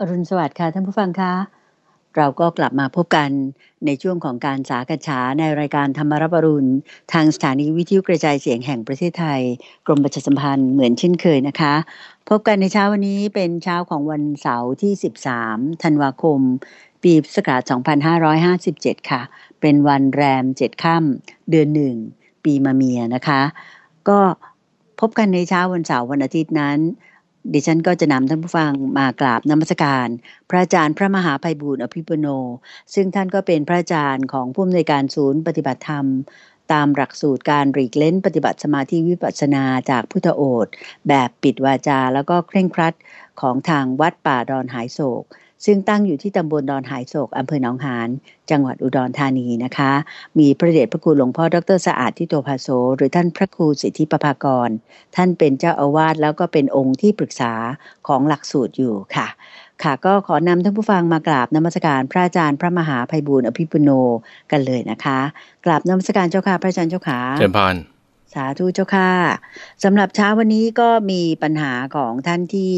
อรุณสวัสดิ์ค่ะท่านผู้ฟังคะเราก็กลับมาพบกันในช่วงของการสากัฉาในรายการธรรมรับรุณ ทางสถานีวิทยุกระจายเสียงแห่งประเทศไทย กรมประชาสัมพันธ์เหมือนเช่นเคยนะคะ พบกันในเช้าวันนี้เป็นเช้าของวันเสาร์ที่ 13 ธันวาคม ปีพุทธศักราช2557 ค่ะ เป็นวันแรม 7 ค่ำเดือนหนึ่งปีมะเมียนะคะ ก็พบกันในเช้าวันเสาร์วันอาทิตย์นั้น ดิฉันก็จะนำท่านผู้ฟังมากราบนมัสการ พระอาจารย์พระมหาภัยบูร์อภิปุโน ซึ่งท่านก็เป็นพระอาจารย์ของผู้อำนวยการศูนย์ปฏิบัติธรรม ตามหลักสูตรการหลีกเล้นปฏิบัติสมาธิวิปัสสนาจากพุทธโอษแบบปิดวาจาแล้วก็เคร่งครัดของทางวัดป่าดอนหายโศก ซึ่งตั้งอยู่ที่ตำบลดอนหายโศกอำเภอหนองหานจังหวัดอุดรธานีนะคะ มีพระเดชพระคุณหลวงพ่อดรสะอาดทิโตภาโสหรือท่านพระครูสิทธิปภากร ท่านเป็นเจ้าอาวาสแล้วก็เป็นองค์ที่ปรึกษาของหลักสูตรอยู่ค่ะค่ะก็ขอนำท่านผู้ฟังมากราบนมัสการพระอาจารย์พระมหาภัยบูร์อภิปุโนกันเลยนะคะ กราบนมัสการเจ้าค่ะพระอาจารย์เจ้าค่ะเชิญพาน สาธุเจ้าค่ะสำหรับเช้าวันนี้ก็มีปัญหาของท่านที่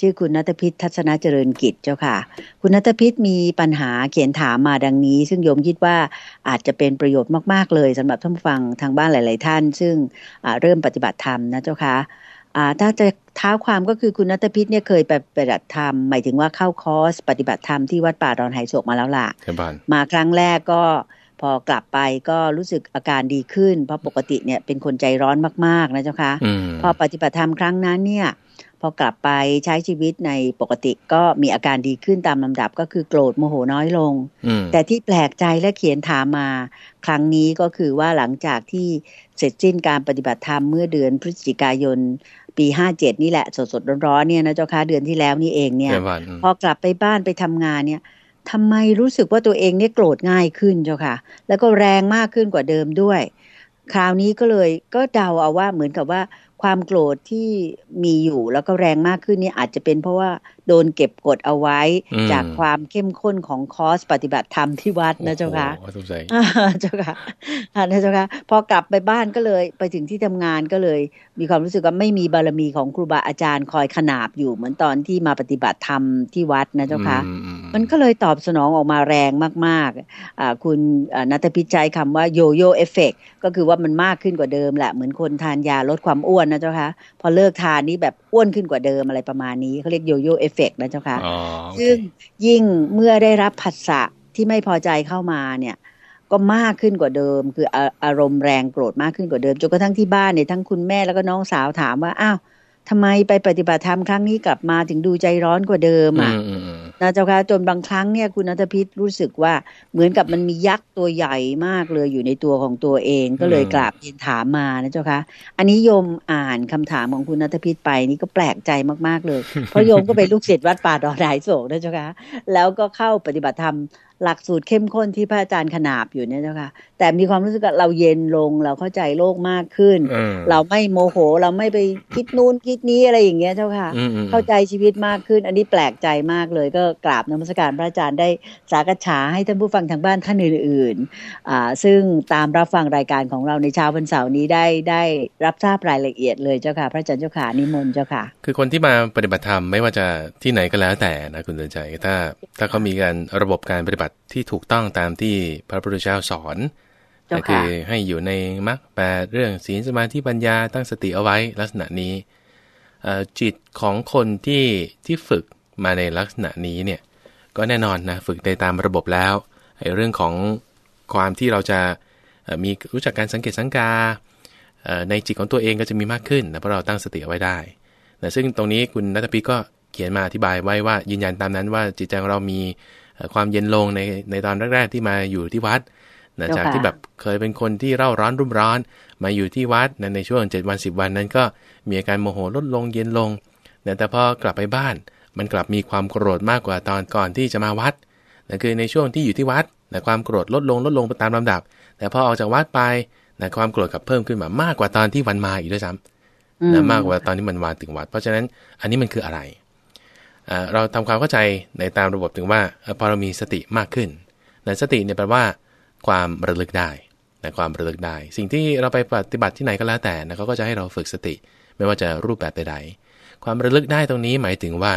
ชื่อคุณนัทพิษทัศนเจริญกิจเจ้าค่ะ คุณนัทพิษมีปัญหาเขียนถามมาดังนี้ ซึ่งโยมคิดว่าอาจจะเป็นประโยชน์มากๆเลยสำหรับท่านฟังทางบ้านหลาย ๆ ท่าน ซึ่งเริ่มปฏิบัติธรรมนะเจ้าค่ะถ้าจะเท้าความก็คือคุณนัทพิษเนี่ยเคยไปปฏิบัติธรรมหมายถึงว่าเข้าคอร์สปฏิบัติธรรมที่วัดป่าดอนไหโศกมาแล้วล่ะมาครั้งแรกก็ พอกลับไปก็รู้สึกอาการดีขึ้น เพราะปกติเนี่ยเป็นคนใจร้อนมากๆนะเจ้าคะพอปฏิบัติธรรมครั้งนั้นเนี่ยพอกลับไปใช้ชีวิตในปกติก็มีอาการดีขึ้นตามลำดับก็คือโกรธโมโหน้อยลง แต่ที่แปลกใจและเขียนถามมา ครั้งนี้ก็คือว่าหลังจากที่เสร็จสิ้นการปฏิบัติธรรมเมื่อเดือนพฤศจิกายนปีห้าเจ็ดนี่แหละสดๆร้อนๆเนี่ยนะเจ้าค่ะเดือนที่แล้วนี่เองเนี่ย พอกลับไปบ้านไปทำงานเนี่ย ทำไมรู้สึกว่าตัวเองเนี่ยโกรธง่ายขึ้นเจ้าค่ะ แล้วก็แรงมากขึ้นกว่าเดิมด้วย คราวนี้ก็เลยก็เดาเอาว่าเหมือนกับว่าความโกรธที่มีอยู่แล้วก็แรงมากขึ้นนี่อาจจะเป็นเพราะว่าโดนเก็บกดเอาไว้ จากความเข้มข้นของคอร์สปฏิบัติธรรมที่วัดนะเจ้าค่ะเจ้าค่ะนะเจ้าค่ะพอกลับไปบ้านก็เลยไปถึงที่ทำงานก็เลย มีความรู้สึกว่าไม่มีบารมีของครูบาอาจารย์คอยขนาบอยู่เหมือนตอนที่มาปฏิบัติธรรมที่วัดนะเจ้าค่ะมันก็เลยตอบสนองออกมาแรงมากๆคุณนัทพิจัยคำว่าโยโย่เอฟเฟกก็คือว่ามันมากขึ้นกว่าเดิมแหละเหมือนคนทานยาลดความอ้วนนะเจ้าค่ะพอเลิกทานนี้แบบอ้วนขึ้นกว่าเดิมอะไรประมาณนี้เขาเรียก yoyo effect นะเจ้าค่ะซึ่งยิ่งเมื่อได้รับผัสสะที่ไม่พอใจเข้ามาเนี่ย ก็มากขึ้นกว่าเดิม คืออารมณ์แรงโกรธมากขึ้นกว่าเดิมจนกระทั่งที่บ้านเนี่ยทั้งคุณแม่แล้วก็น้องสาวถามว่าอ้าวทำไมไปปฏิบัติธรรมครั้งนี้กลับมาถึงดูใจร้อนกว่าเดิมอะ นะเจ้าค่ะจนบางครั้งเนี่ยคุณนัทพิษรู้สึกว่าเหมือนกับมันมียักษ์ตัวใหญ่มากเลยอยู่ในตัวของตัวเองก็เลยกราบเรียนถามมานะเจ้าค่ะอันนี้โยมอ่านคำถามของคุณนัทพิษไปนี่ก็แปลกใจมากๆเลย เพราะโยมก็เป็นลูกศิษย์วัดป่าดอนไดโศกนะเจ้าค่ะแล้วก็เข้าปฏิบัติธรรมหลักสูตรเข้มข้นที่พระอาจารย์ขนาบอยู่เนี่ยเจ้าค่ะ แต่มีความรู้สึกว่าเราเย็นลงเราเข้าใจโลกมากขึ้น เราไม่โมโหเราไม่ไปคิดนู่นคิดนี้อะไรอย่างเงี้ยเจ้าค่ะ เข้าใจชีวิตมากขึ้น อันนี้แปลกใจมากเลยก็กราบนมัสการพระอาจารย์ได้สากฉาให้ท่านผู้ฟังทางบ้านท่านอื่นๆอ่าซึ่งตามรับฟังรายการของเราในเช้าวันเสาร์นี้ได้ได้รับทราบรายละเอียดเลยเจ้าค่ะ พระอาจารย์เจ้าค่ะนิมนต์เจ้าค่ะ คือคนที่มาปฏิบัติธรรมไม่ว่าจะที่ไหนก็แล้วแต่นะคุณเตือนใจถ้า ถ้าเขามีการระบบการปฏิบัติที่ถูกต้องตามที่พระพุทธเจ้าสอนก็คือให้อยู่ในมรรคแปดเรื่องศีลสมาธิปัญญาตั้งสติเอาไว้ลักษณะนี้จิตของคนที่ที่ฝึกมาในลักษณะนี้เนี่ยก็แน่นอนนะฝึกได้ตามระบบแล้วไอ้เรื่องของความที่เราจะมีรู้จักการสังเกตสังกาในจิตของตัวเองก็จะมีมากขึ้นนะเพราะเราตั้งสติเอาไว้ได้นะซึ่งตรงนี้คุณนัทพีก็เขียนมาอธิบายไว้ว่ายืนยันตามนั้นว่าจิตใจของเรามี ความเย็นลงในในตอนแรก ๆ ที่มาอยู่ที่วัดนะจากที่แบบเคยเป็นคนที่เร่าร้อนรุ่มร้อน มาอยู่ที่วัดนะในช่วง7วัน10 วันนั้นก็มีอาการโมโหลดลงเย็นลงนะแต่พอกลับไปบ้าน มันกลับมีความโกรธมากกว่าตอนก่อนที่จะมาวัดนะคือในช่วงที่อยู่ที่วัดนะความโกรธลดลงลดลงไปตามลำดับ แต่พอออกจากวัดไปนะความโกรธกับเพิ่มขึ้นมามากกว่าตอนที่วันมาอีกด้วยซ้ำนะมากกว่าตอนที่มันมาถึงวัด เพราะฉะนั้นอันนี้มันคืออะไร เราทำความเข้าใจในตามระบบถึงว่าพอเรามีสติมากขึ้นนะสติเนี่ยแปลว่า ความระลึกได้นะความระลึกได้ สิ่งที่เราไปปฏิบัติที่ไหนก็แล้วแต่นะเขาก็จะให้เราฝึกสติ ไม่ว่าจะรูปแบบใดๆความระลึกได้ตรงนี้หมายถึงว่า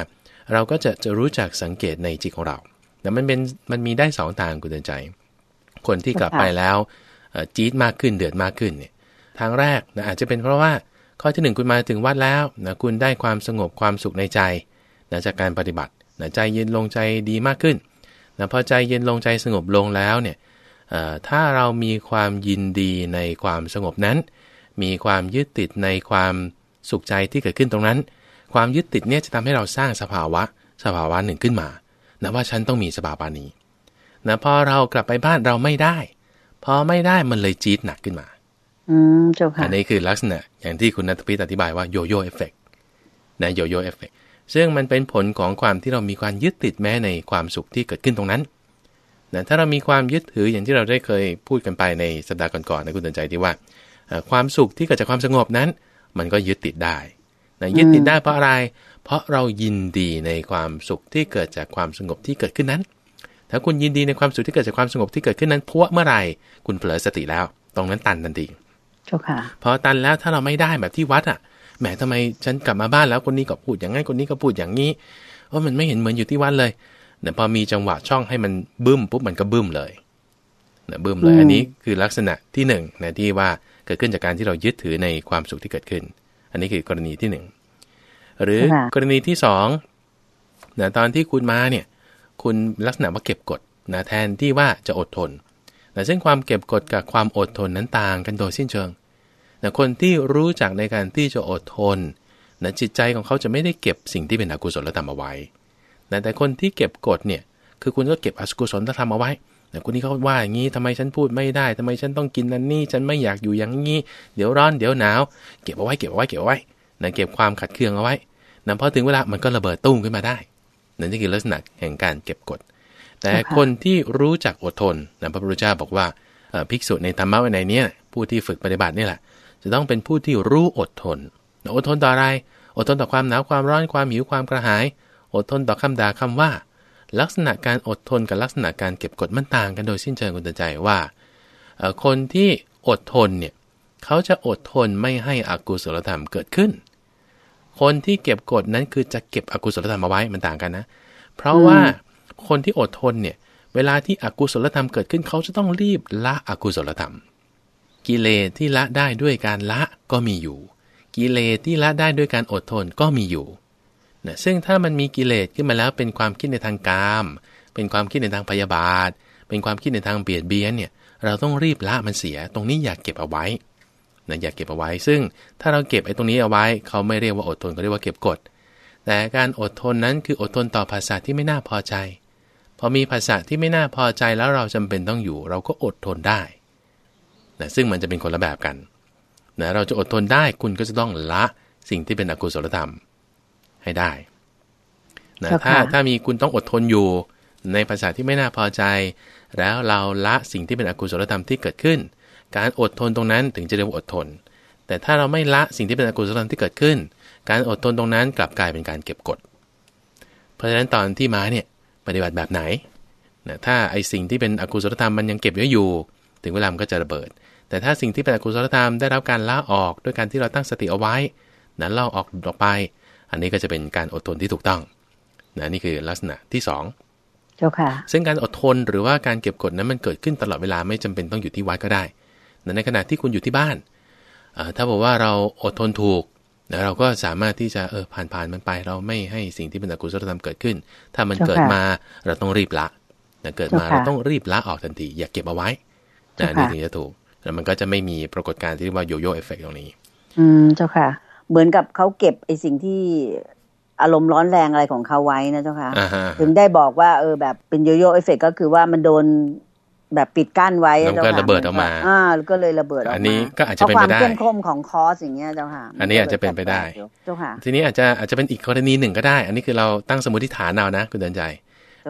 เราก็จะจะรู้จักสังเกตในจิตของเราแต่มันเป็นมันมีได้สองทางคุณเตือนใจ คนที่กลับไปแล้วจี๊ดมากขึ้นเดือดมากขึ้นเนี่ยทางแรกนะอาจจะเป็นเพราะว่าข้อที่ 1 คุณมาถึงวัดแล้วนะคุณได้ความสงบความสุขในใจ นะจากการปฏิบัตินะใจเย็นลงใจดีมากขึ้นนะพอใจเย็นลงใจสงบลงแล้วเนี่ยถ้าเรามีความยินดีในความสงบนั้น มีความยึดติดในความสุขใจที่เกิดขึ้นตรงนั้น ความยึดติดเนี่ยจะทำให้เราสร้างสภาวะสภาวะหนึ่งขึ้นมานะว่าฉันต้องมีสภาวะนี้นะพอเรากลับไปบ้านเราไม่ได้ พอไม่ได้มันเลยจี๊ดหนักขึ้นมา อืมเจ้าค่ะอันนี้คือลักษณะอย่างที่คุณนัทพิตอธิบายว่าโยโย่เอฟเฟกต์นะโยโย่เอฟเฟกต์ ซึ่งมันเป็นผลของความที่เรามีความยึดติดแม้ในความสุขที่เกิดขึ้นตรงนั้นนะถ้าเรามีความยึดถืออย่างที่เราได้เคยพูดกันไปในสัปดาห์ก่อนๆนะคุณตันใจที่ว่า ความสุขที่เกิดจากความสงบนั้น มันก็ยึดติดได้นะยึดติดได้เพราะอะไร เพราะเรายินดีในความสุขที่เกิดจากความสงบที่เกิดขึ้นนั้น ถ้าคุณยินดีในความสุขที่เกิดจากความสงบที่เกิดขึ้นนั้นพวเมื่อไหร่คุณเผลอสติแล้ว ตรงนั้นตันทันทีเจ้าค่ะพอตันแล้วถ้าเราไม่ได้แบบที่วัดอะ แหมทำไมฉันกลับมาบ้านแล้วคนนี้ก็พูดอย่างนั้นคนนี้ก็พูดอย่างนี้ว่ามันไม่เห็นเหมือนอยู่ที่วัดเลยแต่พอมีจังหวะช่องให้มันบึ้มปุ๊บมันก็บึ้มเลยนะบึ้มเลย อันนี้คือลักษณะที่หนึ่งนะที่ว่าเกิดขึ้นจากการที่เรายึดถือในความสุขที่เกิดขึ้น อันนี้คือกรณีที่หนึ่งหรือกรณีที่สองนะตอนที่คุณมาเนี่ย คุณลักษณะว่าเก็บกดนะแทนที่ว่าจะอดทนแต่ซึ่งความเก็บกดกับความอดทนนั้นต่างกันโดยสิ้นเชิง นะคนที่รู้จักในการที่จะอดทนนะจิตใจของเขาจะไม่ได้เก็บสิ่งที่เป็นอกุศลธรรมเอาไว้นะแต่คนที่เก็บกดเนี่ย คือคุณก็เก็บอกุศลธรรมเอาไว้แต่คนนี้เขาว่าอย่างนี้ทำไมฉันพูดไม่ได้ทำไมฉันต้องกินนั่นนี่ ฉันไม่อยากอยู่อย่างนี้ เดี๋ยวร้อน เดี๋ยวหนาว เก็บเอาไว้ เก็บเอาไว้ เก็บเอาไว้นะเก็บความขัดเคืองเอาไว้นะพอถึงเวลา มันก็ระเบิดตุ้มขึ้นมาได้ นั่นคือลักษณะแห่งการเก็บกด แต่คนที่รู้จักอดทนนะพระพุทธเจ้าบอกว่าภิกษุในธรรมะวินัยนี้ผู้ที่ฝึกปฏิบัตินี่แหละ จะต้องเป็นผู้ที่รู้อดทน อดทนต่ออะไร อดทนต่อความหนาวความร้อนความหิวความกระหาย อดทนต่อคำด่าคำว่า ลักษณะการอดทนกับลักษณะการเก็บกดมันต่างกันโดยสิ้นเชิงคุณตใจว่าคนที่อดทนเนี่ยเขาจะอดทนไม่ให้อกุศลธรรมเกิดขึ้น คนที่เก็บกดนั้นคือจะเก็บอกุศลธรรมเอาไว้มันต่างกันนะ เพราะว่าคนที่อดทนเนี่ยเวลาที่อกุศลธรรมเกิดขึ้นเขาจะต้องรีบละอกุศลธรรม กิเลสที่ละได้ด้วยการละก็มีอยู่ กิเลสที่ละได้ด้วยการอดทนก็มีอยู่นะซึ่งถ้ามันมีกิเลสขึ้นมาแล้วเป็นความคิดในทางกาม เป็นความคิดในทางพยาบาท เป็นความคิดในทางเบียดเบียนเนี่ยเราต้องรีบละมันเสีย ตรงนี้อย่ากเก็บเอาไว้นะอย่าเก็บเอาไว้ ซึ่งถ้าเราเก็บไอ้ตรงนี้เอาไว้ เขาไม่เรียกว่าอดทนเขาเรียกว่าเก็บกด แต่การอดทนนั้นคืออดทนต่อภาษาที่ไม่น่าพอใจ พอมีภาษาที่ไม่น่าพอใจแล้วเราจำเป็นต้องอยู่ เราก็อดทนได้ นะซึ่งมันจะเป็นคนละแบบกันนะเราจะอดทนได้คุณก็จะต้องละสิ่งที่เป็นอกุศลธรรมให้ได้นะถ้าถ้ามีคุณต้องอดทนอยู่ในภาษาที่ไม่น่าพอใจ แล้วเราละสิ่งที่เป็นอกุศลธรรมที่เกิดขึ้น การอดทนตรงนั้นถึงจะเรียกว่าอดทน แต่ถ้าเราไม่ละสิ่งที่เป็นอกุศลธรรมที่เกิดขึ้น การอดทนตรงนั้นกลับกลายเป็นการเก็บกด เพราะฉะนั้นตอนที่มาเนี่ยปฏิบัติแบบไหนนะถ้าไอสิ่งที่เป็นอกุศลธรรมมันยังเก็บไว้อยู่ ถึงเวลามันก็จะระเบิด แต่ถ้าสิ่งที่เป็นอกุศลธรรมได้รับการละออกด้วยการที่เราตั้งสติเอาไว้นั้นเล่าออกออกไป อันนี้ก็จะเป็นการอดทนที่ถูกต้องนะนี่คือลักษณะที่2เจ้าค่ะ ซึ่งการอดทนหรือว่าการเก็บกดนั้นมันเกิดขึ้นตลอดเวลาไม่จำเป็นต้องอยู่ที่วัดก็ได้ ในขณะที่คุณอยู่ที่บ้าน ถ้าบอกว่าเราอดทนถูกนะเราก็สามารถที่จะเออผ่านผ่านมันไป เราไม่ให้สิ่งที่เป็นอกุศลธรรมเกิดขึ้น ถ้ามันเกิดมาเราต้องรีบละนะเกิดมาเราต้องรีบละออกทันที อย่าเก็บเอาไว้ นะนี่ถึงจะถูกแล้วมันก็จะไม่มีปรากฏการณ์ที่เรียกว่าโยโย่เอฟเฟกตรงนี้ อืมเจ้าค่ะ เหมือนกับเขาเก็บไอ้สิ่งที่อารมณ์ร้อนแรงอะไรของเขาไว้นะเจ้าค่ะ ถึงได้บอกว่าเออแบบเป็นโยโย่เอฟเฟกก็คือว่ามันโดนแบบปิดกั้นไว้แล้วก็ระเบิดออกมาอ่าก็เลยระเบิดออกมา อันนี้ก็อาจจะเป็นไปได้ความเข้มข้นของคอสอย่างเงี้ยเจ้าค่ะ อันนี้อาจจะเป็นไปได้ เจ้าค่ะ ทีนี้อาจจะอาจจะเป็นอีกกรณีหนึ่งก็ได้ อันนี้คือเราตั้งสมมติฐานเอานะคุณเดินใจ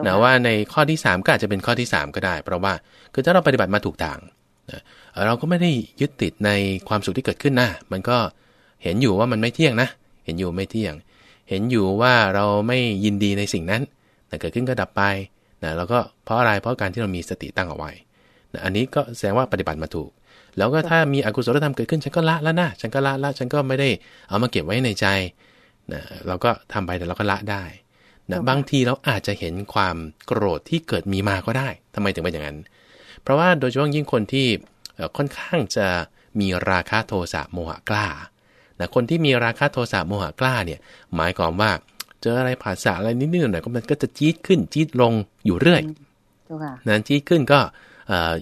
นะว่าในข้อที่ 3 ก็อาจจะเป็นข้อที่ 3 ก็ได้ เพราะว่าคือถ้าเราปฏิบัติมาถูกทางนะเราก็ไม่ได้ยึดติดในความสุขที่เกิดขึ้นนะมันก็เห็นอยู่ว่ามันไม่เที่ยงนะ เห็นอยู่ไม่เที่ยง เห็นอยู่ว่าเราไม่ยินดีในสิ่งนั้นแต่เกิดขึ้นก็ดับไปนะแล้วก็เพราะอะไรเพราะการที่เรามีสติตั้งเอาไว้นะอันนี้ก็แสดงว่าปฏิบัติมาถูก แล้วก็ถ้ามีอกุศลธรรมเกิดขึ้นฉันก็ละแล้วนะฉันก็ละละฉันก็ไม่ได้เอามาเก็บไว้ในใจนะเราก็ทำไปแต่เราก็ละได้ นะบางทีเราอาจจะเห็นความโกรธที่เกิดมีมาก็ได้ทำไมถึงเป็นอย่างนั้น เพราะว่าโดยเฉพาะยิ่งคนที่ค่อนข้างจะมีราคะโทสะโมหะกล้านะคนที่มีราคะโทสะโมหะกล้าเนี่ยหมายความว่าเจออะไรผ่าสะอะไรนิดๆหน่อยๆก็มันก็จะจี๊ดขึ้นจี๊ดลงอยู่เรื่อยนั้นจี๊ดขึ้นก็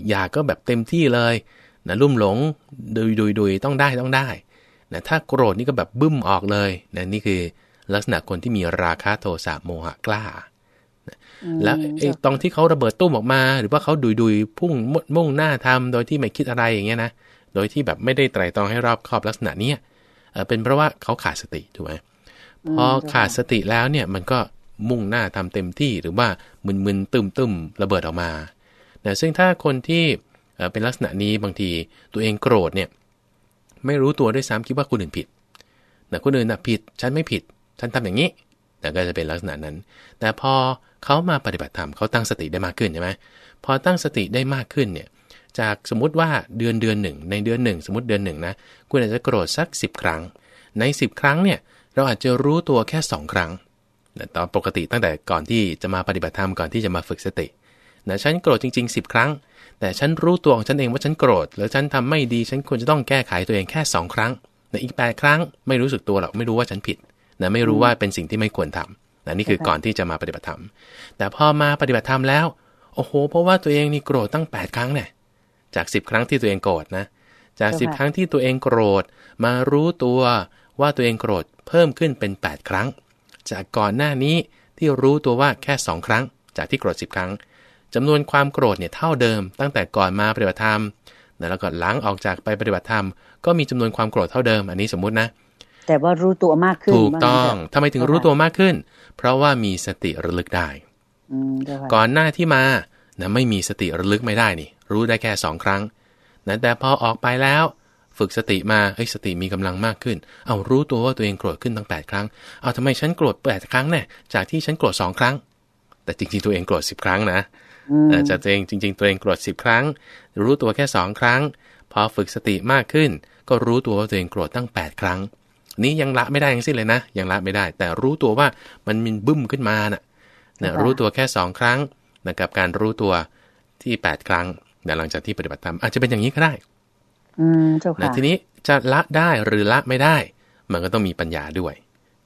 อยากก็แบบเต็มที่เลยนะลุ่มหลงดุยดุยดุยต้องได้ต้องได้นะถ้าโกรธนี่ก็แบบบึ้มออกเลยนะนี่คือ ลักษณะคนที่มีราคะโทสะโมหะกล้า แล้วไอ้ตรงที่เขาระเบิดตุ้มออกมา หรือว่าเขาดุยดุยพุ่งมุ่งหน้าทำโดยที่ไม่คิดอะไรอย่างเงี้ยนะ โดยที่แบบไม่ได้ไตร่ตรองให้รอบคอบลักษณะเนี้ยเป็นเพราะว่าเขาขาดสติถูกไหมพอขาดสติแล้วเนี่ยมันก็มุ่งหน้าทำเต็มที่หรือว่ามึนๆตึมๆระเบิดออกมานะซึ่งถ้าคนที่เป็นลักษณะนี้บางทีตัวเองโกรธเนี่ยไม่รู้ตัวด้วยซ้ำคิดว่าคนอื่นผิดนะคนอื่นนะผิดฉันไม่ผิด ฉันทำอย่างนี้ แต่ก็จะเป็นลักษณะนั้น แต่พอเขามาปฏิบัติธรรมเขาตั้งสติได้มากขึ้นใช่ไหมพอตั้งสติได้มากขึ้นเนี่ย จากสมมติว่าเดือนเดือนหนึ่ง ในเดือนหนึ่ง สมมติเดือนหนึ่งนะ คุณอาจจะโกรธสัก 10 ครั้ง ใน 10 ครั้งเนี่ย เราอาจจะรู้ตัวแค่ 2 ครั้งตอนปกติตั้งแต่ก่อนที่จะมาปฏิบัติธรรมก่อนที่จะมาฝึกสตินะฉันโกรธจริง ๆ 10 ครั้ง แต่ฉันรู้ตัวของฉันเองว่าฉันโกรธแล้วฉันทำไม่ดีฉันควรจะต้องแก้ไขตัวเองแค่ 2 ครั้งในอีก 8 ครั้ง ไม่รู้สึกตัวหรอกไม่รู้ว่าฉันผิด นะไม่รู้ว่าเป็นสิ่งที่ไม่ควรทำนะนี่คือก่อนที่จะมาปฏิบัติธรรม แต่พอมาปฏิบัติธรรมแล้ว โอ้โห เพราะว่าตัวเองนี่โกรธตั้ง 8 ครั้งเนี่ยจาก10 ครั้งที่ตัวเองโกรธนะ จาก 10 ครั้งที่ตัวเองโกรธ มารู้ตัวว่าตัวเองโกรธเพิ่มขึ้นเป็น 8 ครั้ง จากก่อนหน้านี้ที่รู้ตัวว่าแค่ 2 ครั้ง จากที่โกรธ 10 ครั้งจำนวนความโกรธเนี่ยเท่าเดิม ตั้งแต่ก่อนมาปฏิบัติธรรมแล้วก็หลังออกจากไปปฏิบัติธรรม ก็มีจำนวนความโกรธเท่าเดิม อันนี้สมมุตินะ แต่ว่ารู้ตัวมากขึ้น ถูกต้องทำไมถึงรู้ตัวมากขึ้น เพราะว่ามีสติระลึกได้ ก่อนหน้าที่มานะไม่มีสติระลึกไม่ได้นี่ รู้ได้แค่สองครั้งนะแต่พอออกไปแล้ว ฝึกสติมาเฮ้ยสติมีกำลังมากขึ้น เอารู้ตัวว่าตัวเองโกรธขึ้นตั้ง 8 ครั้ง เอาทำไมฉันโกรธแปดครั้งเนี่ยจากที่ฉันโกรธสองครั้ง แต่จริงๆตัวเองโกรธสิบครั้งนะจากตัวเองจริง ๆ ตัวเองโกรธสิบครั้ง รู้ตัวแค่สองครั้ง พอฝึกสติมากขึ้น ก็รู้ตัวว่าตัวเองโกรธตั้ง 8 ครั้ง นี้ยังละไม่ได้ยังสิ้นเลยนะ ยังละไม่ได้ แต่รู้ตัวว่ามันมีบึ้มขึ้นมานะ่ะนะรู้ตัวแค่สองครั้งนะกับการรู้ตัวที่ 8 ครั้งนะหลังจากที่ปฏิบัติธรรมอาจจะเป็นอย่างนี้ก็ได้ อืมเจ้าค่ะทีนี้จะละได้หรือละไม่ได้ มันก็ต้องมีปัญญาด้วย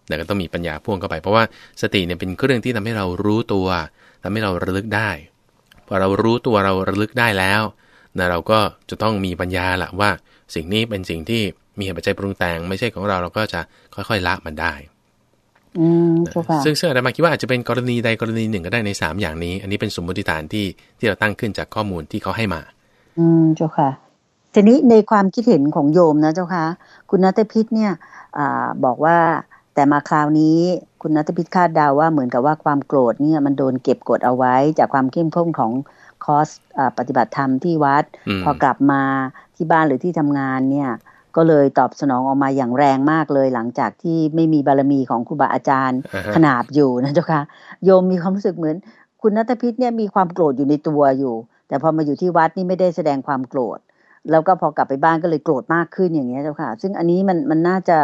แต่ก็ต้องมีปัญญาพ่วงเข้าไป เพราะว่าสติเนี่ยเป็นเครื่องที่ทำให้เรารู้ตัวทำให้เราระลึกได้พอเรารู้ตัวเราระลึกได้แล้วนะเราก็จะต้องมีปัญญาละว่าสิ่งนี้เป็นสิ่งที่ มีเหตุปัจจัยปรุงแต่งไม่ใช่ของเราเราก็จะค่อยๆละมันได้อืมซึ่งซึ่งอาจารย์มาคิดว่าอาจจะเป็นกรณีใดกรณีหนึ่งก็ได้ในสามอย่างนี้ อันนี้เป็นสมมติฐานที่ที่เราตั้งขึ้นจากข้อมูลที่เขาให้มา อืมเจ้าค่ะ ทีนี้ในความคิดเห็นของโยมนะเจ้าค่ะ คุณนัทพิษเนี่ยอบอกว่าแต่มาคราวนี้คุณนัทพิษคาดเดาว่าเหมือนกับว่าความโกรธเนี่ยมันโดนเก็บกดเอาไว้ จากความเข้มข้นของคอร์สปฏิบัติธรรมที่วัด พอกลับมาที่บ้านหรือที่ทำงานเนี่ย ก็เลยตอบสนองออกมาอย่างแรงมากเลย หลังจากที่ไม่มีบารมีของครูบาอาจารย์ขนาบอยู่นะเจ้าค่ะโยมมีความรู้สึกเหมือน คุณนัทพิษเนี่ยมีความโกรธอยู่ในตัวอยู่ แต่พอมาอยู่ที่วัดนี่ไม่ได้แสดงความโกรธ แล้วก็พอกลับไปบ้านก็เลยโกรธมากขึ้นอย่างเงี้ยเจ้าค่ะ ซึ่งอันนี้มันมันน่าจะ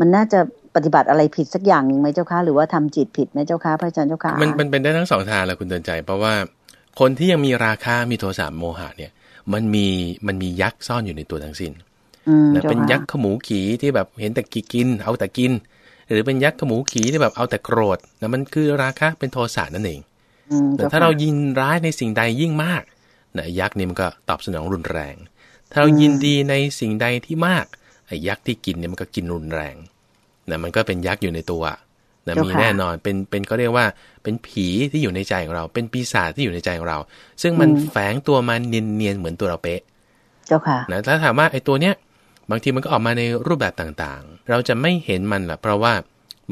มันน่าจะปฏิบัติอะไรผิดสักอย่างหนึ่งไหมเจ้าคะหรือว่าทำจิตผิดไหมเจ้าคะพระอาจารย์เจ้าคะมันมันเป็นได้ทั้งสองทางแหละคุณเตือนใจ เพราะว่าคนที่ยังมีราคามีโทสะโมหะเนี่ย มันมีมันมียักษ์ซ่อนอยู่ในตัวทั้งสิ้นนะเป็นยักษ์ขมูขีที่แบบเห็นแต่กิน เอาแต่กิน หรือเป็นยักษ์ขมูขีที่แบบเอาแต่โกรธนะมันคือราคะเป็นโทสะนั่นเองแต่ถ้าเรายินร้ายในสิ่งใดยิ่งมากนะยักษ์นี่มันก็ตอบสนองรุนแรง ถ้าเรายินดีในสิ่งใดที่มากไอ้ยักษ์ที่กินเนี่ยมันก็กินรุนแรงนะมันก็เป็นยักษ์อยู่ในตัวนะมีแน่นอนเป็นเป็นก็เรียกว่าเป็นผีที่อยู่ในใจของเรา เป็นปีศาจที่อยู่ในใจของเรา ซึ่งมันแฝงตัวมาเนียนๆเหมือนตัวเราเป๊ะ เจ้าค่ะนะถ้าถามว่าไอ้ตัวเนี้ย บางทีมันก็ออกมาในรูปแบบต่างๆ เราจะไม่เห็นมันหละเพราะว่า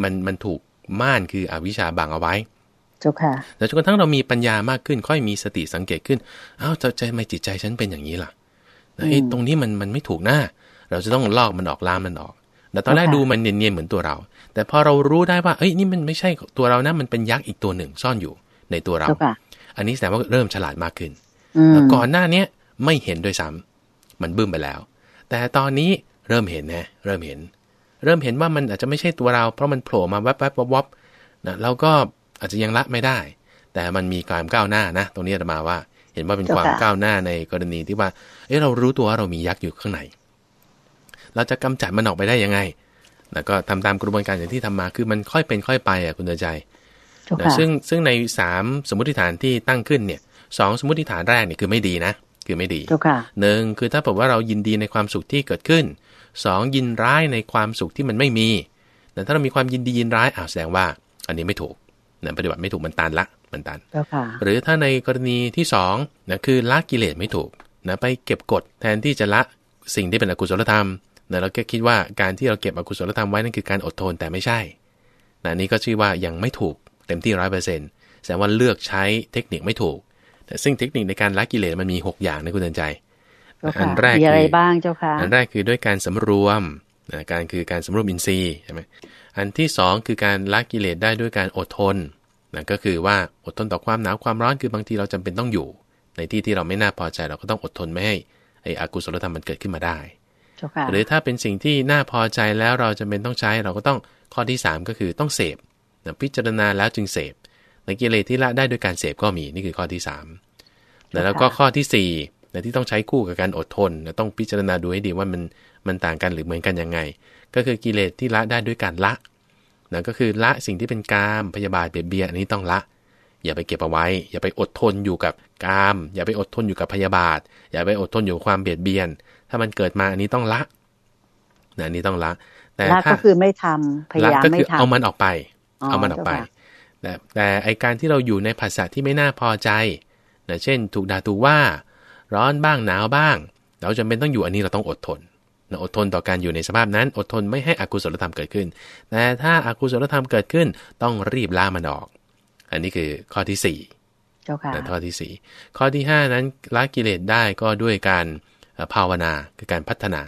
มันมันถูกม่านคืออวิชชาบังเอาไว้เจ้าค่ะแล้วจนกระทั่งเรามีปัญญามากขึ้น ค่อยมีสติสังเกตขึ้นอ้าวใจไม่จิตใจฉันเป็นอย่างนี้ล่ะไอ้ตรงนี้มันมันไม่ถูกหน้า เราจะต้องลอกมันออกล้ามมันออก แต่ตอนแรกดูมันเนียนๆเหมือนตัวเรา แต่พอเรารู้ได้ว่าเอ้ยนี่มันไม่ใช่ตัวเรานะ มันเป็นยักษ์อีกตัวหนึ่งซ่อนอยู่ในตัวเรา อันนี้แสดงว่าเริ่มฉลาดมากขึ้นก่อนหน้าเนี้ยไม่เห็นด้วยซ้ำมันบึ้มไปแล้ว แต่ตอนนี้เริ่มเห็นนะเริ่มเห็น เริ่มเห็นว่ามันอาจจะไม่ใช่ตัวเรา เพราะมันโผล่มาแวบๆวับๆนะเราก็อาจจะยังละไม่ได้ แต่มันมีความก้าวหน้านะ ตรงนี้อาตมาว่า เห็นว่าเป็นความก้าวหน้าในกรณีที่ว่า เออเรารู้ตัวว่าเรามียักษ์อยู่ข้างในเราจะกำจัดมันออกไปได้ยังไงแล้วก็ทำตามกระบวนการอย่างที่ทำมาคือมันค่อยเป็นค่อยไปอะคุณเดชใจซึ่งซึ่งในสามสมมติฐานที่ตั้งขึ้นเนี่ยสองสมมติฐานแรกเนี่ยคือไม่ดีนะ คือไม่ดีหนึ่งคือถ้าบอกว่าเรายินดีในความสุขที่เกิดขึ้นสองยินร้ายในความสุขที่มันไม่มีแต่ถ้าเรามีความยินดียินร้ายอ่าแสดงว่า อันนี้ไม่ถูกนะปฏิบัติไม่ถูกมันตันละมันตันหรือถ้าในกรณีที่สองนะคือละกิเลสไม่ถูกนะไปเก็บกดแทนที่จะละสิ่งที่เป็นอกุศลธรรมนะเราก็คิดว่าการที่เราเก็บอกุศลธรรมไว้นั่นคือการอดทนแต่ไม่ใช่นะนี้ก็ชื่อว่ายังไม่ถูกเต็มที่ร้อยเปอร์เซ็นต์แสดงว่าเลือกใช้เทคนิคไม่ถูกแต่ ซึ่งเทคนิคในการละกิเลสมันมี 6 อย่างนะคุณเตือนใจ อันแรกคืออะไรบ้างเจ้าค่ะ อันแรกคือด้วยการสำรวมนะการคือการสำรวมอินทรีย์ใช่ไหมอันที่2คือการละกิเลสได้ด้วยการอดทนนะก็คือว่าอดทนต่อความหนาวความร้อนคือบางทีเราจำเป็นต้องอยู่ ในที่ที่เราไม่น่าพอใจเราก็ต้องอดทนไม่ให้ไอ้อกุศลธรรมมันเกิดขึ้นมาได้หรือถ้าเป็นสิ่งที่น่าพอใจแล้วเราจะเป็นต้องใช้เราก็ต้องข้อที่ 3 ก็คือต้องเสพพิจารณาแล้วจึงเสพ ในกิเลสที่ละได้ด้วยการเสพก็มีนี่คือข้อที่3แล้วก็ข้อที่4นะที่ต้องใช้คู่กับการอดทนต้องพิจารณาดูให้ดีว่ามันมันต่างกันหรือเหมือนกันยังไง ก็คือกิเลสที่ละได้ด้วยการละนะก็คือละสิ่งที่เป็นกามพยาบาทเบียดเบียนอันนี้ต้องละ อย่าไปเก็บเอาไว้ อย่าไปอดทนอยู่กับกาม อย่าไปอดทนอยู่กับพยาบาท อย่าไปอดทนอยู่ความเบียดเบียน ถ้ามันเกิดมาอันนี้ต้องละนะอันนี้ต้องละ แต่ถ้าก็คือไม่ทำพยายามไม่ทำเอามันออกไป เอามันออกไป แต่แต่ไอการที่เราอยู่ในภาษาที่ไม่น่าพอใจนะเช่น ถูกด่าถูกว่า ร้อนบ้างหนาวบ้าง เราจำเป็นต้องอยู่อันนี้เราต้องอดทนนะอดทนต่อการอยู่ในสภาพนั้น อดทนไม่ให้อกุศลธรรมเกิดขึ้น แต่ถ้าอากุศลธรรมเกิดขึ้น ต้องรีบล่ามันออก อันนี้คือข้อที่สี่ข้อที่สี่ข้อที่ห้านั้นละกิเลสได้ก็ด้วยการภาวนาคือการพัฒนา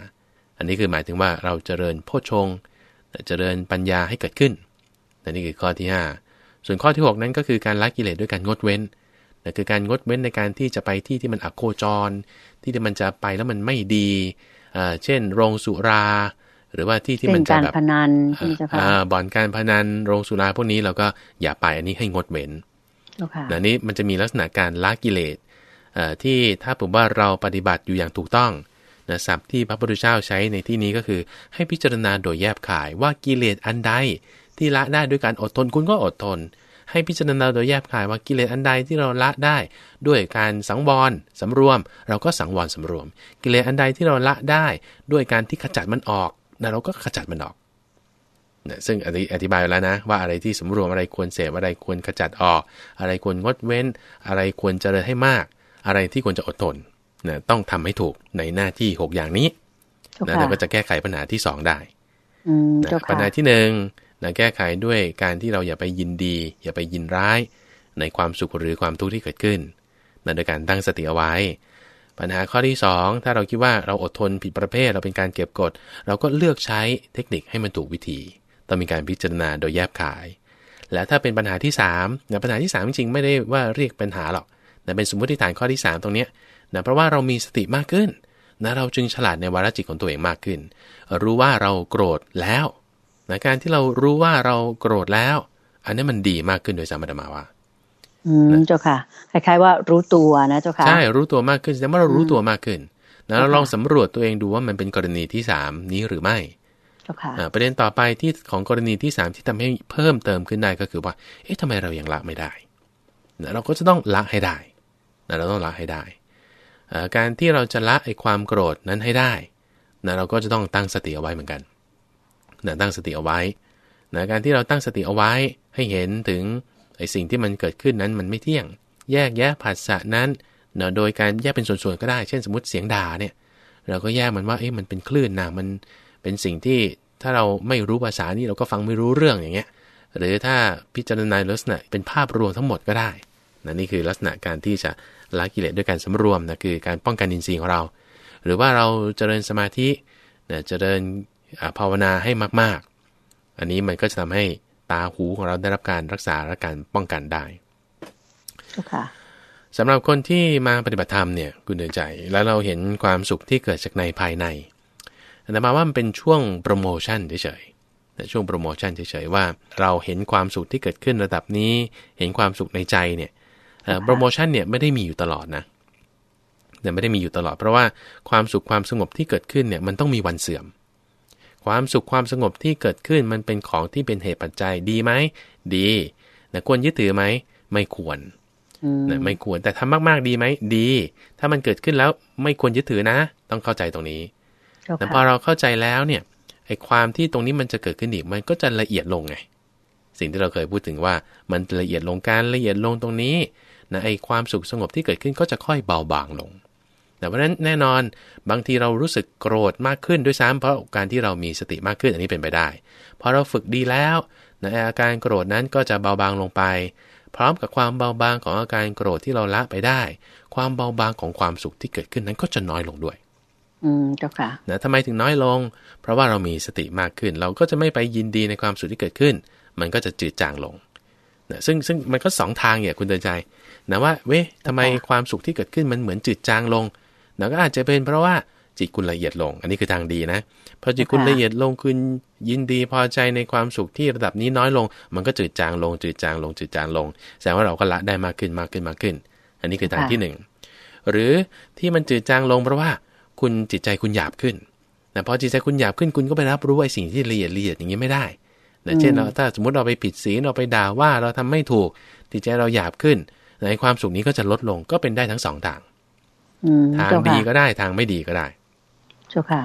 อันนี้คือหมายถึงว่าเราเจริญโพชงเจริญปัญญาให้เกิดขึ้นอันนี้คือข้อที่5 ส่วนข้อที่ 6 นั้นก็คือการละกิเลสด้วยการงดเว้นนั่นคือการงดเว้นในการที่จะไปที่ที่มันอโคจร ที่ที่มันจะไปแล้วมันไม่ดีเช่น โรงสุรา หรือว่าที่ที่มันจะแบบพนันบ่อนการพนันโรงสุราพวกนี้เราก็อย่าไปอันนี้ให้งดเว้นอันนี้มันจะมีลักษณะการละกิเลสที่ถ้าผมว่าเราปฏิบัติอยู่อย่างถูกต้องนะศัพท์ที่พระพุทธเจ้าใช้ในที่นี้ก็คือ ให้พิจารณาโดยแยบขายว่ากิเลสอันใด ที่ละได้ด้วยการอดทนคุณก็อดทน ให้พิจารณาโดยแยบขายว่ากิเลสอันใดที่เราละได้ ด้วยการสังวรสำรวม เราก็สังวรสำรวม กิเลสอันใดที่เราละได้ ด้วยการที่ขจัดมันออกนะเราก็ขจัดมันออกนะซึ่งอธิบายแล้วนะว่าอะไรที่สำรวมอะไรควรเสพอะไรควรขจัดออก อะไรควรงดเว้น อะไรควรเจริญให้มาก อะไรที่ควรจะอดทนนะต้องทำให้ถูกในหน้าที่ 6 อย่างนี้นะแล้วก็จะแก้ไขปัญหาที่ 2 ได้นะปัญหาที่ห นะแก้ไขด้วยการที่เราอย่าไปยินดี อย่าไปยินร้าย ในความสุขหรือความทุกข์ที่เกิดขึ้นนะโดยการตั้งสติเอาไว้ ปัญหาข้อที่ 2 ถ้าเราคิดว่าเราอดทนผิดประเภทเราเป็นการเก็บกด เราก็เลือกใช้เทคนิคให้มันถูกวิธีต้องมีการพิจารณาโดยแยบขาย และถ้าเป็นปัญหาที่3นะปัญหาที่ 3 จริงๆไม่ได้ว่าเรียกปัญหาหรอกนะเป็นสมมติฐานข้อที่ 3 ตรงนี้นะเพราะว่าเรามีสติมากขึ้นนะเราจึงฉลาดในวาระจิตของตัวเองมากขึ้น รู้ว่าเราโกรธแล้ว นะการที่เรารู้ว่าเราโกรธแล้ว อันนี้มันดีมากขึ้นโดยสามรถมาว่า อืมเจ้าค่ะ คล้ายๆว่ารู้ตัวนะเจ้าค่ะ ใช่ รู้ตัวมากขึ้นแต่เมื่อเรารู้ตัวมากขึ้นนะเราลองสำรวจตัวเองดูว่ามันเป็นกรณีที่สามนี้หรือไม่ประเด็นต่อไปที่ของกรณีที่สามที่ทำให้เพิ่มเติมขึ้นได้ก็คือว่า เอ๊ะทำไมเรายังละไม่ได้เราก็จะต้องละให้ได้นะเราต้องละให้ได้ การที่เราจะละไอ้ความโกรธนั้นให้ได้นะเราก็จะต้องตั้งสติเอาไว้เหมือนกัน นะตั้งสติเอาไว้นะการที่เราตั้งสติเอาไว้ให้เห็นถึงไอ้สิ่งที่มันเกิดขึ้นนั้นมันไม่เที่ยง แยกแยะผัสสะนั้นเนะโดยการแยกเป็นส่วนๆก็ได้ เช่นสมมติเสียงด่าเนี่ยเราก็แยกมันว่าเอ๊ะมันเป็นคลื่นนะมันเป็นสิ่งที่ถ้าเราไม่รู้ภาษานี่เราก็ฟังไม่รู้เรื่องอย่างเงี้ยหรือถ้าพิจารณาลักษณะเป็นภาพรวมทั้งหมดก็ได้นะนี่คือลักษณะการที่จะละกิเลสด้วยการสำรวมนะคือการป้องกันอินทรีย์ของเรา หรือว่าเราเจริญสมาธินะเจริญ ภาวนาให้มากๆ อันนี้มันก็จะทำให้ตาหูของเราได้รับการรักษาและการป้องกันได้สำหรับคนที่มาปฏิบัติธรรมเนี่ยคุณเดินใจ แล้วเราเห็นความสุขที่เกิดจากในภายในแต่มาว่ามันเป็นช่วงโปรโมชั่นเฉยๆช่วงโปรโมชั่นเฉยๆว่า เราเห็นความสุขที่เกิดขึ้นระดับนี้ เห็นความสุขในใจเนี่ยโปรโมชั่นเนี่ยไม่ได้มีอยู่ตลอดนะแต่ไม่ได้มีอยู่ตลอด เพราะว่าความสุขความสงบที่เกิดขึ้นเนี่ยมันต้องมีวันเสื่อม ความสุขความสงบที่เกิดขึ้นมันเป็นของที่เป็นเหตุปัจจัยดีไหมดีนะควรยึดถือไหมไม่ควรนะไม่ควรแต่ทำมากๆดีไหมดี ถ้ามันเกิดขึ้นแล้วไม่ควรยึดถือนะ ต้องเข้าใจตรงนี้แต่พอเราเข้าใจแล้วเนี่ยไอ้ความที่ตรงนี้มันจะเกิดขึ้นอีกมันก็จะละเอียดลงไงสิ่งที่เราเคยพูดถึงว่ามันละเอียดลงการละเอียดลงตรงนี้นะไอ้ความสุขสงบที่เกิดขึ้นก็จะค่อยเบาบางลง แต่เพราะนั้นแน่นอนบางทีเรารู้สึกโกรธมากขึ้นด้วยซ้ำเพราะการที่เรามีสติมากขึ้นอันนี้เป็นไปได้พอเราฝึกดีแล้วนะอาการโกรธนั้นก็จะเบาบางลงไป พร้อมกับความเบาบางของอาการโกรธที่เราละไปได้ ความเบาบางของความสุขที่เกิดขึ้นนั้นก็จะน้อยลงด้วย อืมเจ้าค่ะนะทำไมถึงน้อยลง เพราะว่าเรามีสติมากขึ้น เราก็จะไม่ไปยินดีในความสุขที่เกิดขึ้น มันก็จะจืดจางลงนะซึ่งซึ่งมันก็สองทางเนี่ยคุณเตือนใจนะว่าเว้ยทำไมความสุขที่เกิดขึ้นมันเหมือนจืดจางลง นะก็อาจจะเป็นเพราะว่าจิตคุณละเอียดลง อันนี้คือทางดีนะพอจิตคุณละเอียดลงคุณยินดีพอใจในความสุขที่ระดับนี้น้อยลง มันก็จืดจางลง จืดจางลงจืดจางลงแสดงว่าเราก็ละได้มากขึ้นมากขึ้นมากขึ้น อันนี้คือทางที่หนึ่งหรือที่มันจืดจางลงเพราะว่าคุณจิตใจคุณหยาบขึ้นแต่พอจิตใจคุณหยาบขึ้นคุณก็ไปรับรู้ไอ้สิ่งที่ละเอียดละเอียดอย่างนี้ไม่ได้นะเช่นเราถ้าสมมติเราไปผิดศีลเราไปด่าว่าเราทำไม่ถูกจิตใจเราหยาบขึ้นในความสุขนี้ก็จะลดลงก็เป็นได้ทั้งสองทาง ทางดีก็ได้ทางไม่ดีก็ได้ เจ้าค่ะ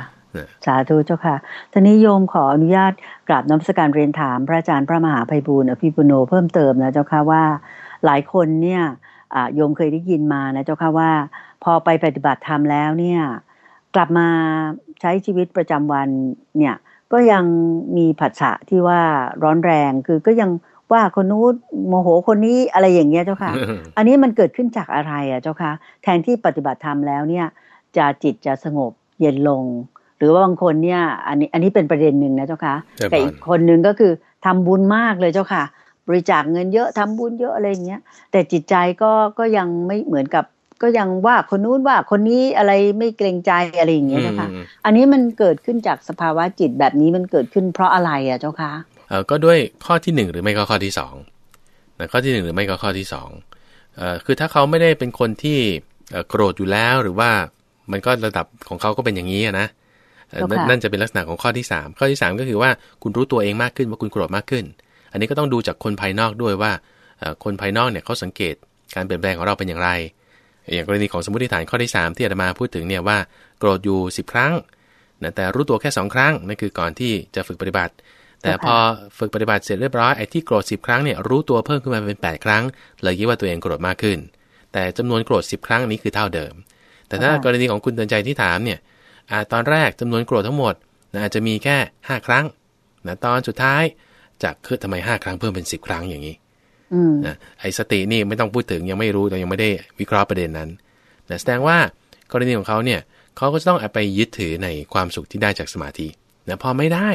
สาธุเจ้าค่ะท่านี้โยมขออนุญาตกราบน้ำสการเรียนถามพระอาจารย์พระมหาภัยบูลอภิปุโนเพิ่มเติมนะเจ้าค่ะว่า หลายคนเนี่ยโยมเคยได้ยินมานะเจ้าค่ะว่า พอไปปฏิบัติธรรมแล้วเนี่ย กลับมาใช้ชีวิตประจำวันเนี่ย ก็ยังมีผัสสะที่ว่าร้อนแรงคือก็ยัง ว่าคนนู้นโมโหคนนี้อะไรอย่างเงี้ยเจ้าค่ะ อันนี้มันเกิดขึ้นจากอะไรอะเจ้าค่ะ แทนที่ปฏิบัติธรรมแล้วเนี่ย จะจิตจะสงบเย็นลง หรือว่าบางคนเนี่ย อันนี้อันนี้เป็นประเด็นหนึ่งนะเจ้าค่ะ แต่อีกคนหนึ่งก็คือทำบุญมากเลยเจ้าค่ะ บริจาคเงินเยอะทำบุญเยอะอะไรอย่างเงี้ย แต่จิตใจก็ก็ยังไม่เหมือนกับก็ยังว่าคนนู้นว่าคนนี้อะไรไม่เกรงใจอะไรอย่างเงี้ยเจ้าค่ะอันนี้มันเกิดขึ้นจากสภาวะจิตแบบนี้มันเกิดขึ้นเพราะอะไรอะเจ้าค่ะ เอ่อก็ด้วยข้อที่ 1 หรือไม่ก็ข้อที่2นะข้อที่ 1 หรือไม่ก็ข้อที่2เอ่อคือถ้าเขาไม่ได้เป็นคนที่โกรธอยู่แล้วหรือว่ามันก็ระดับของเขาก็เป็นอย่างนี้นะนั่นจะเป็นลักษณะของข้อที่ 3 ข้อที่ 3 ก็คือว่าคุณรู้ตัวเองมากขึ้นว่าคุณโกรธมากขึ้น อันนี้ก็ต้องดูจากคนภายนอกด้วยว่าคนภายนอกเนี่ยเขาสังเกตการเปลี่ยนแปลงของเราเป็นอย่างไร อย่างกรณีของสมมติฐานข้อที่ 3 ที่อาตมาพูดถึงเนี่ยว่าโกรธอยู่ 10 ครั้งแต่รู้ตัวแค่ 2 ครั้งนั่นคือก่อนที่จะฝึกปฏิบัติ แต่พอฝึกปฏิบัติเสร็จเรียบร้อยไอ้ที่โกรธสิบครั้งเนี่ยรู้ตัวเพิ่มขึ้นมาเป็น 8 ครั้ง เลยคิดว่าตัวเองโกรธมากขึ้น แต่จำนวนโกรธสิบครั้งนี้คือเท่าเดิม แต่ถ้ากรณีของคุณเตือนใจที่ถามเนี่ยตอนแรกจำนวนโกรธทั้งหมดอาจจะมีแค่ 5 ครั้งนะตอนสุดท้ายจากคือทำไม5ครั้งเพิ่มเป็น10ครั้งอย่างนี้นะไอ้สตินี่ไม่ต้องพูดถึงยังไม่รู้เรายังไม่ได้วิเคราะห์ประเด็นนั้นนะแสดงว่ากรณีของเขาเนี่ยเขาก็จะต้องไปยึดถือในความสุขที่ได้จากสมาธินะพอไม่ได้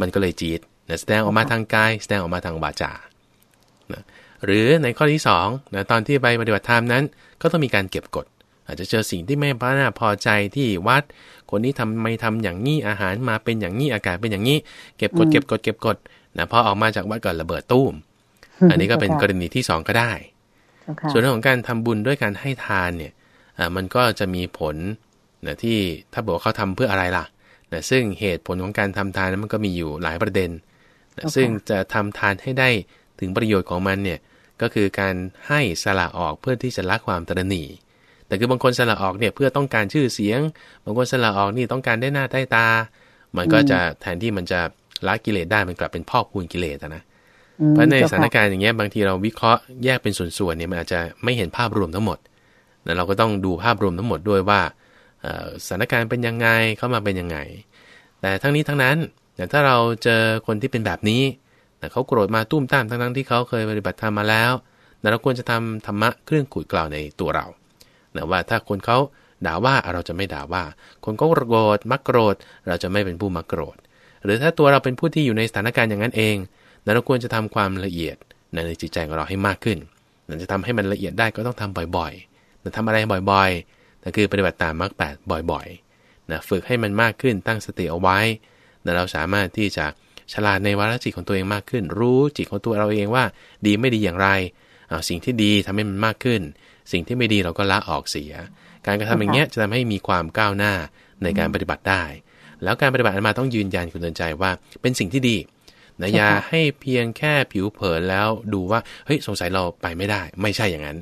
มันก็เลยจีดนะแสดงออกมาทางกาย แสดงออกมาทางวาจานะหรือในข้อที่2นะตอนที่ไปปฏิบัติธรรมนั้น ก็ต้องมีการเก็บกฎ อาจจะเจอสิ่งที่ไม่น่าพอใจที่วัด คนนี้ทำไม่ทำอย่างนี้อาหารมาเป็นอย่างนี้อากาศเป็นอย่างนี้ เก็บกฎเก็บกฎเก็บกฎนะพอออกมาจากวัดก่อนระเบิดตู้ม อันนี้ก็เป็นกรณีที่2ก็ได้ ส่วนเรื่องของการทำบุญด้วยการให้ทานเนี่ยมันก็จะมีผลนะที่ถ้าบอกว่าเขาทำเพื่ออะไรล่ะ นะซึ่งเหตุผลของการทำทานนั้นมันก็มีอยู่หลายประเด็นนะซึ่งจะทำทานให้ได้ถึงประโยชน์ของมันเนี่ยก็คือการให้สละออกเพื่อที่จะละความตรณีแต่คือบางคนสละออกเนี่ยเพื่อต้องการชื่อเสียง บางคนสละออกนี่ต้องการได้หน้าได้ตา มันก็จะแทนที่มันจะละกิเลสได้มันกลับเป็นพอกพูนกิเลสนะเพราะในสถานการณ์อย่างเงี้ยบางทีเราวิเคราะห์แยกเป็นส่วนๆเนี่ยมันอาจจะไม่เห็นภาพรวมทั้งหมด แล้วเราก็ต้องดูภาพรวมทั้งหมดด้วยว่า สถานการณ์เป็นยังไงเข้ามาเป็นยังไง แต่ทั้งนี้ทั้งนั้นแต่ถ้าเราเจอคนที่เป็นแบบนี้แต่เขาโกรธมาตุ้มตามทั้งทั้งที่เขาเคยปฏิบัติธรรมมาแล้วเราควรจะทำธรรมะเครื่องขุดกล่าวในตัวเรานะว่าถ้าคนเขาด่าว่าเราจะไม่ด่าว่า คนเขาโกรธมักโกรธ เราจะไม่เป็นผู้มักโกรธ หรือถ้าตัวเราเป็นผู้ที่อยู่ในสถานการณ์อย่างนั้นเองเราควรจะทำความละเอียดในจิตใจของเราให้มากขึ้นเราจะทำให้มันละเอียดได้ก็ต้องทำบ่อยๆเราทำอะไรบ่อยๆ นั่นคือปฏิบัติตามมรรคแปดบ่อยๆนะฝึกให้มันมากขึ้นตั้งสติเอาไว้เราสามารถที่จะฉลาดในวาระจิตของตัวเองมากขึ้น รู้จิตของตัวเราเองว่าดีไม่ดีอย่างไร สิ่งที่ดีทำให้มันมากขึ้น สิ่งที่ไม่ดีเราก็ละออกเสีย การกระทำอย่างเงี้ยจะทำให้มีความก้าวหน้าในการปฏิบัติได้ แล้วการปฏิบัติมาต้องยืนยันคุณเตือนใจว่าเป็นสิ่งที่ดีนะอย่าให้เพียงแค่ผิวเผินแล้วดูว่าเฮ้ยสงสัยเราไปไม่ได้ ไม่ใช่อย่างนั้น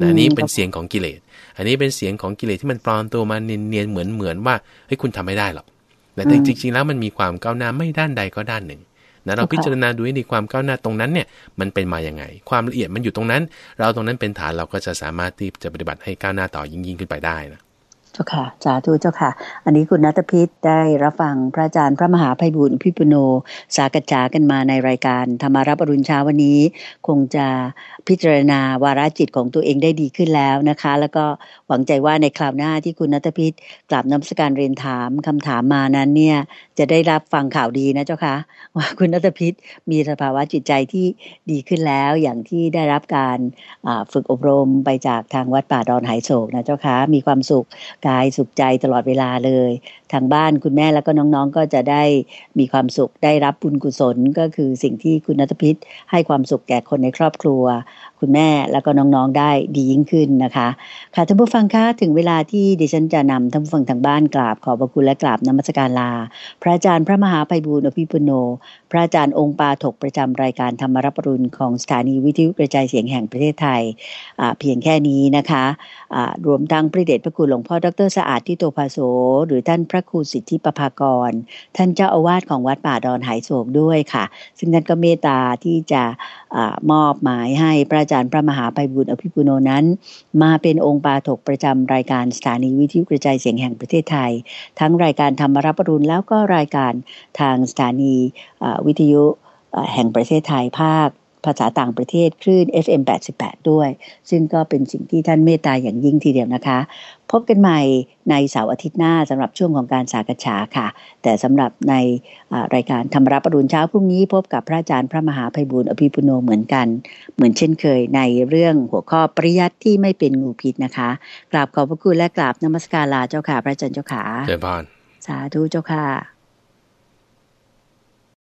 นะนี่เป็นเสียงของกิเลส อันนี้เป็นเสียงของกิเลสที่มันปลอมตัวมาเนียนๆเหมือนเหมือนว่าเฮ้ยคุณทำไม่ได้หรอกแต่จริงๆแล้วมันมีความก้าวหน้าไม่ด้านใดก็ด้านหนึ่งนะเราพิจารณาดูให้ดีความก้าวหน้าตรงนั้นเนี่ยมันเป็นมาอย่างไง ความละเอียดมันอยู่ตรงนั้น เราตรงนั้นเป็นฐานเราก็จะสามารถที่จะปฏิบัติให้ก้าวหน้าต่อยิ่งยิ่งขึ้นไปได้นะ จ้าค่ะสาธุเจ้าค่ะ อันนี้คุณนัทพิษได้รับฟังพระอาจารย์พระมหาภัยบุญพิปุโน สากจากันมาในรายการธรรมารับอรุณเช้าวันนี้ คงจะพิจารณาวาระจิตของตัวเองได้ดีขึ้นแล้วนะคะ แล้วก็หวังใจว่าในคราวหน้าที่คุณนัทพิษกลับน้ำสการเรียนถามคำถามมานั้นเนี่ยจะได้รับฟังข่าวดีนะเจ้าค่ะว่าคุณนัทพิษมีสภาวะจิตใจที่ดีขึ้นแล้วอย่างที่ได้รับการฝึกอบรมไปจากทางวัดป่าดอนไหโศกนะเจ้าค่ะมีความสุขกายสุขใจตลอดเวลาเลยทางบ้านคุณแม่แล้วก็น้องๆ ก็จะได้มีความสุขได้รับบุญกุศลก็คือสิ่งที่คุณนัทพิษให้ความสุขแก่คนในครอบครัว คุณแม่แล้วก็น้องๆได้ดียิ่งขึ้นนะคะ ค่ะท่านผู้ฟังคะถึงเวลาที่ดิฉันจะนำท่านผู้ฟังทางบ้านกราบขอบพระคุณและกราบนมัสการลา พระอาจารย์พระมหาไพบูลอภิปุโน พระอาจารย์องค์ปาถกประจำรายการธรรมรับปรุณของสถานีวิทยุกระจายเสียงแห่งประเทศไทยเพียงแค่นี้นะคะรวมทั้งพระเดชพระคุณหลวงพ่อดรสะอาดที่โตภาโสหรือท่านพระระครูสิทธิประภากร ท่านเจ้าอาวาสของวัดป่าดอนหายโศกด้วยค่ะ ซึ่งท่านก็เมตตาที่จะอมอบหมายให้พระอาจารย์พระมหาไพบุญอภิปุโนนั้น มาเป็นองค์ปาถกประจำรายการสถานีวิทยุกระจายเสียงแห่งประเทศไทย ทั้งรายการธรรมรับรุณแล้วก็รายการทางสถานีวิทยุแห่งประเทศไทยภาค ภาษาต่างประเทศคลื่น FM 88 ด้วย ซึ่งก็เป็นสิ่งที่ท่านเมตตาอย่างยิ่งทีเดียวนะคะ พบกันใหม่ในเสาร์อาทิตย์หน้าสำหรับช่วงของการสากฉาค่ะ แต่สำหรับในรายการธรรมรับปรุณเช้าพรุ่งนี้ พบกับพระอาจารย์พระมหาภัยบุญอภิปุโนเหมือนกัน เหมือนเช่นเคยในเรื่องหัวข้อปริยัติที่ไม่เป็นงูพิษนะคะกราบขอบพระคุณและกราบนมัสการลาเจ้าค่ะพระอาจารย์เจ้าค่ะเจ้าพานสาธุเจ้าค่ะ